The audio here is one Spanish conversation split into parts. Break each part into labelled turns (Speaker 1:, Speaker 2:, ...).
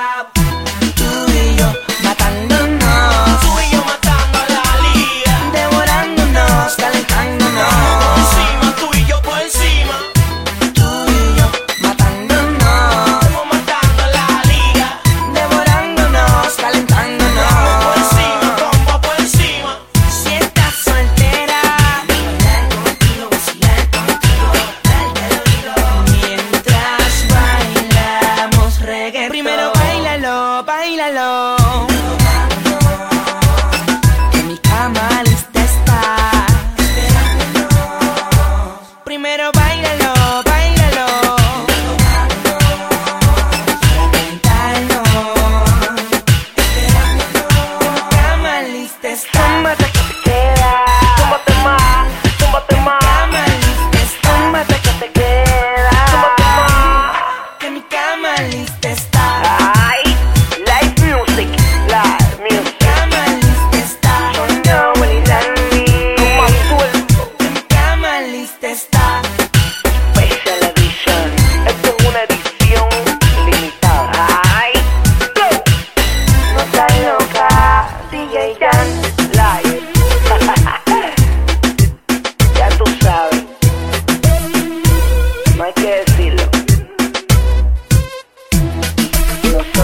Speaker 1: stop. bailalo.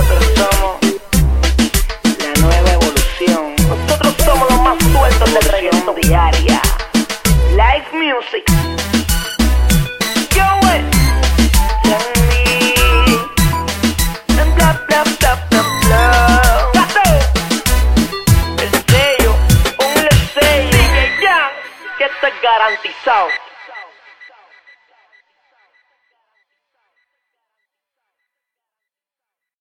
Speaker 2: Nosotros somos
Speaker 1: la nueva evolución.
Speaker 2: Nosotros somos los más sueltos del reggaetón diaria. Live Music. Yo, güey. Bla, bla, bla, bla, bla. El sello, un sello. DJ Young, que está garantizado.